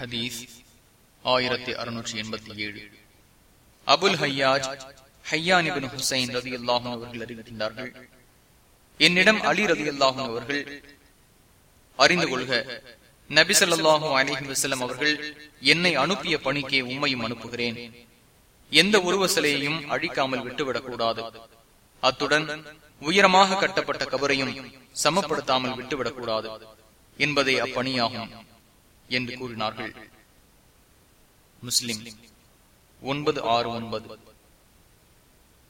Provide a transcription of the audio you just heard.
ஹதீஸ் ஆயிரத்தி அறுநூற்றி எண்பத்தி ஏழு. அபுல் ஹையாஜ் ஹையானிபின் ஹுசைன் ரதி அல்லாஹும் அவர்கள் அறிவிக்கின்றார்கள் என்னிடம் அலி ரதி அல்லாஹும் அவர்கள் அறிந்து கொள்க நபிசல்லாஹும் அலிஹி வசலம் அவர்கள் என்னை அனுப்பிய பணிக்கே உண்மையும் அனுப்புகிறேன். எந்த உருவ சிலையையும் அழிக்காமல் விட்டுவிடக் கூடாது அத்துடன் உயரமாக கட்டப்பட்ட கபரையும் சமப்படுத்தாமல் விட்டுவிடக் கூடாது என்பதே அப்பணியாகும். என்று கூறினார்கள். முஸ்லிம். ஒன்பது ஆறு ஒன்பது.